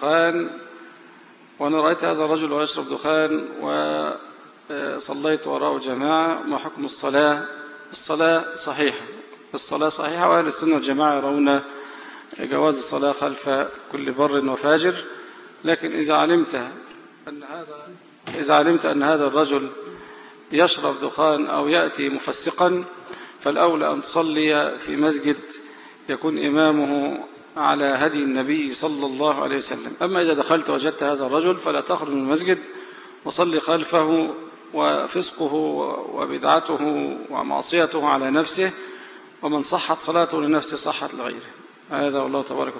الدخان وأنا رأيت هذا الرجل ويشرب دخان وصليت وراءه جماعة ما حكم الصلاة؟ الصلاة صحيحة. الصلاة صحيحة وأهل السنة والجماعة يرون جواز الصلاة خلف كل بر وفاجر. لكن إذا علمت أن هذا إذا علمت أن هذا الرجل يشرب دخان أو يأتي مفسقا فالأولى أن تصلي في مسجد يكون إمامه على هدي النبي صلى الله عليه وسلم. أما إذا دخلت وجدت هذا الرجل فلا تخرج من المسجد وصلي خلفه وفسقه وبدعته ومعصيته على نفسه ومن صحت صلاته لنفسه صحت لغيره. هذا والله تبارك